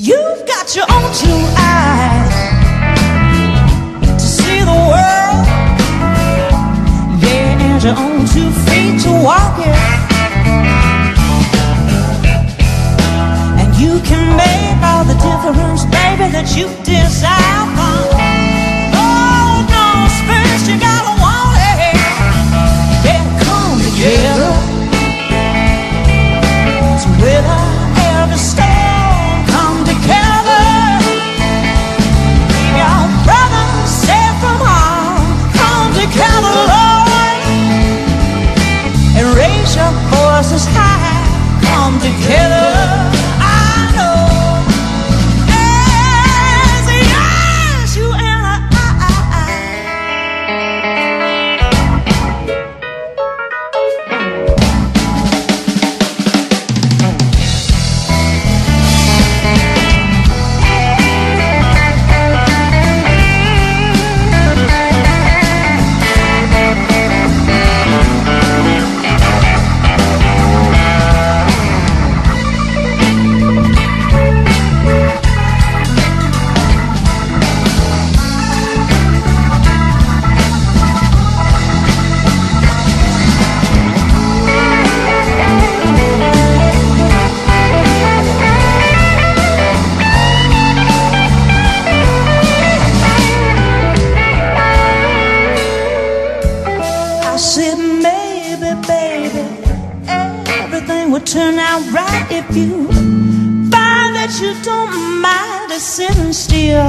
You've got your own two eyes to see the world. Yeah, and your own two feet to walk it. And you can make all the difference, baby, that you said maybe, baby, everything would turn out right if you find that you don't mind a sitting still.